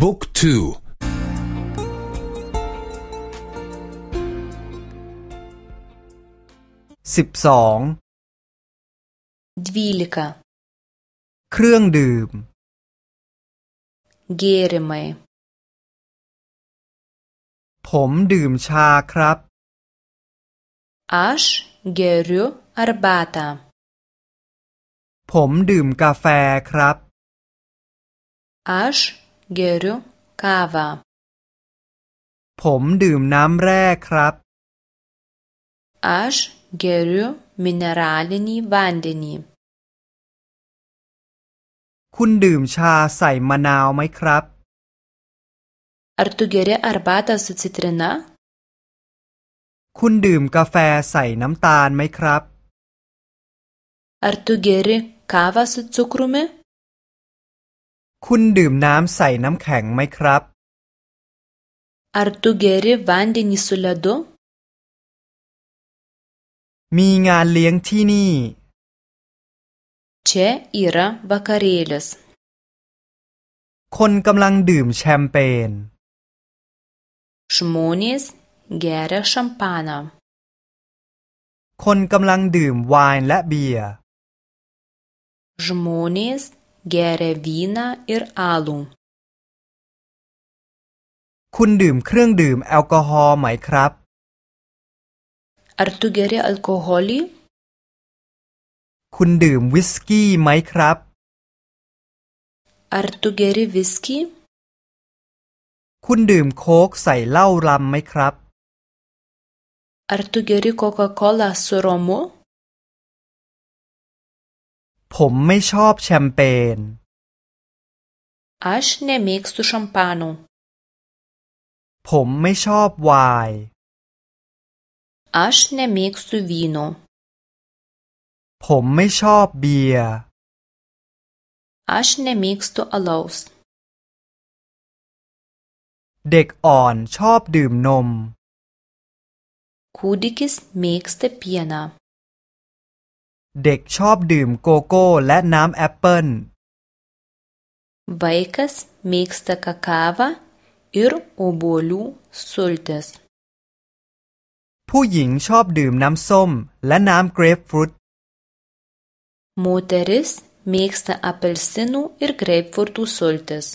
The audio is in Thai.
บุ๊กทูสิบสองดวีลิกาเครื่องดื่ม เกรมัยผมดื่มชาครับ Aš geriu arbatą. ผมดื่มกาแฟครับ Aš geriu kavą. ผมดื่มน้ำแร่ครับ Aš geriu mineralinį vandenį. คุณดื่มชาใส่มะนาวไหมครับ Ar tu geri arbatą su citrina? คุณดื่มกาแฟใส่น้ำตาลไหมครับ Ar tu geri kavą su cukrumi? คุณดื่มน้ำใส่น้ำแข็งไหมครับ Ar tu geri vandenį su ledu? มีงานเลี้ยงที่นี่ Čia yra vakarėlis. คนกำลังดื่มแชมเปญ Žmonės geria šampaną. คนกำลังดื่มไวน์และเบียร์ Žmonės geria vyną ir alų. คุณดื่มเครื่องดื่มแอลกอฮอล์ไหมครับ Ar tu geri alkoholį? คุณดื่มวิสกี้ไหมครับ Ar tu geri viskį? คุณดื่มโค้กใส่เหล้ารำไหมครับ Ar tu geri Coca-Cola su romu? ผมไม่ชอบแชมเปญ Aš nemėgstu šampano. ผมไม่ชอบไวน์ Aš nemėgstu vyno. ผมไม่ชอบเบียร์ Aš nemėgstu alaus. เด็กอ่อนชอบดื่มนม Kūdikis mėgsta pieną. เด็กชอบดื่มโกโก้และน้ำแอปเปิ้ล Vaikas mėgsta kakavą ir obuolių sultis. ผู้หญิงชอบดื่มน้ำส้มและน้ำเกรปฟรุต Moteris mėgsta apelsinų ir greipfurtų sultis.